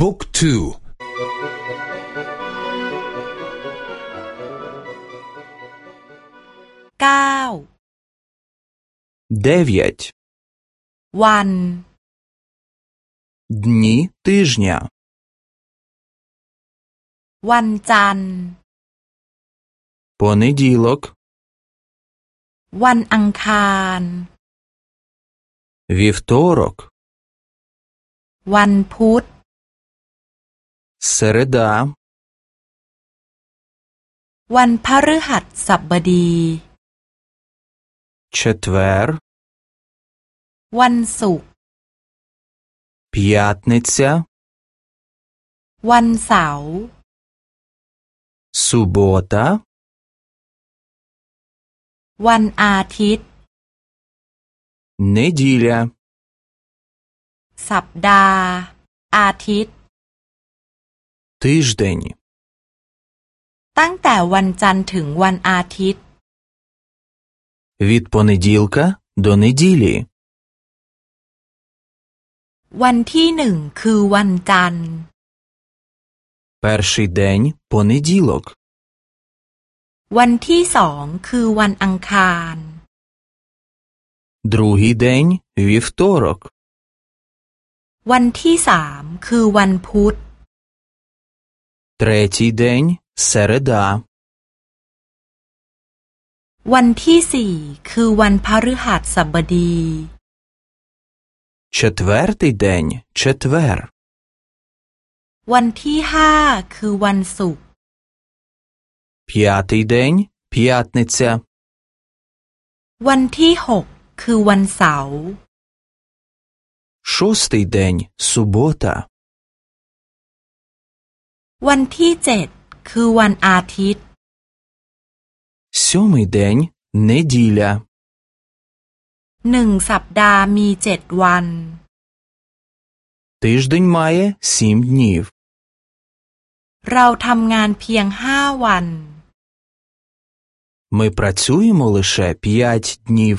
บุ๊กทูเก้า Дев'ять. วัน Дні тижня. วันจันทร์ Понеділок, วันอังคาร вівторок, วันพุธ середа, วันพฤหัสบดี четвер, วันศุกร์ п'ятниця, วันเสาร์ субота, วันอาทิตย์ неділя, สัปดาห์ อาทิตย์ тиждень, ตั้งแต่วันจันทร์ถึงวันอาทิตย์ від понеділка до неділі. วันที่หนึ่งคือวันจันทร์ Перший день понеділок, วันที่สองคือวันอังคาร другий день вівторок, วันที่สามคือวันพุธ третій день середа, วันที่สี่คือวันพฤหัสบดี четвертий день четвер, วันที่ห้าคือวันศุกร์ п'ятий день п'ятниця, วันที่หกคือวันเสาร์ шостий день субота, วันที่เจ็ดคือวันอาทิตย์ сьомий день неділя, หนึ่งสัปดาห์มีเจ็ดวัน тиждень має сім днів. เราทำงานเพียงห้าวัน Ми працюємо лише п'ять днів.